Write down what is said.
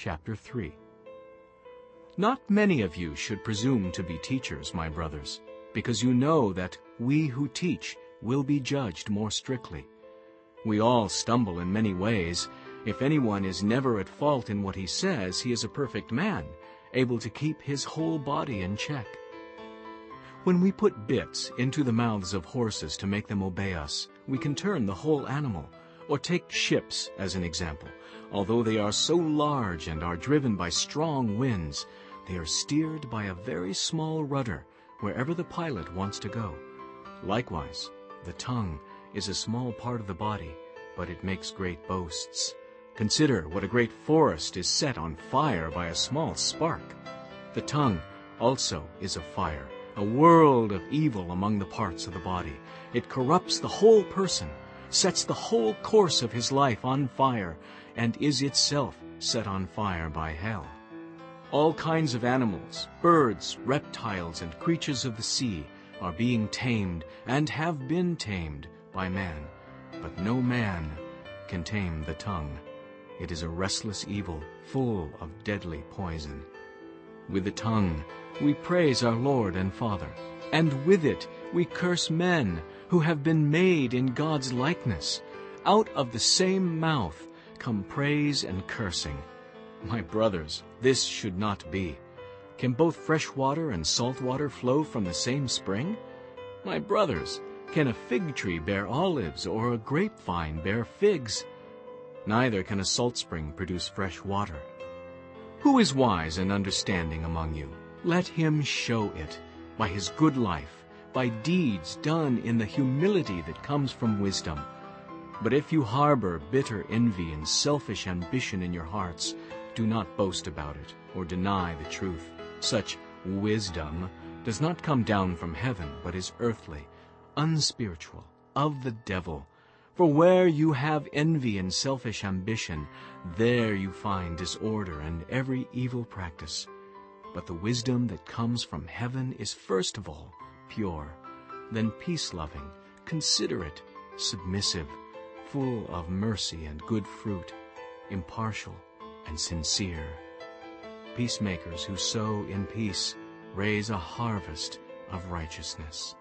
chapter 3 Not many of you should presume to be teachers, my brothers, because you know that we who teach will be judged more strictly. We all stumble in many ways. If anyone is never at fault in what he says, he is a perfect man, able to keep his whole body in check. When we put bits into the mouths of horses to make them obey us, we can turn the whole animal. Or take ships as an example. Although they are so large and are driven by strong winds, they are steered by a very small rudder wherever the pilot wants to go. Likewise, the tongue is a small part of the body, but it makes great boasts. Consider what a great forest is set on fire by a small spark. The tongue also is a fire, a world of evil among the parts of the body. It corrupts the whole person, sets the whole course of his life on fire, and is itself set on fire by hell. All kinds of animals, birds, reptiles, and creatures of the sea are being tamed and have been tamed by man. But no man can tame the tongue. It is a restless evil, full of deadly poison. With the tongue we praise our Lord and Father, and with it we curse men who have been made in God's likeness. Out of the same mouth come praise and cursing. My brothers, this should not be. Can both fresh water and salt water flow from the same spring? My brothers, can a fig tree bear olives or a grapevine bear figs? Neither can a salt spring produce fresh water. Who is wise and understanding among you? Let him show it by his good life, by deeds done in the humility that comes from wisdom. But if you harbor bitter envy and selfish ambition in your hearts, do not boast about it or deny the truth. Such wisdom does not come down from heaven, but is earthly, unspiritual, of the devil. For where you have envy and selfish ambition, there you find disorder and every evil practice. But the wisdom that comes from heaven is first of all pure, then peace-loving, considerate, submissive, full of mercy and good fruit, impartial and sincere. Peacemakers who sow in peace raise a harvest of righteousness.